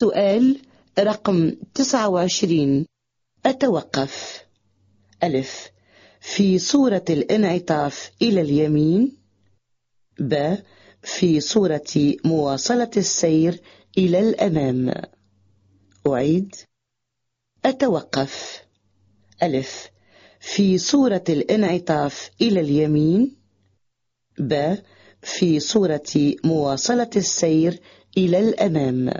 سؤال رقم 29 أتوقف. ألف. في صورة الانعطاف إلى اليمين. ب. في صورة مواصلة السير إلى الأمام. أعيد. أتوقف. ألف. في صورة الانعطاف إلى اليمين. ب. في صورة مواصلة السير إلى الأمام.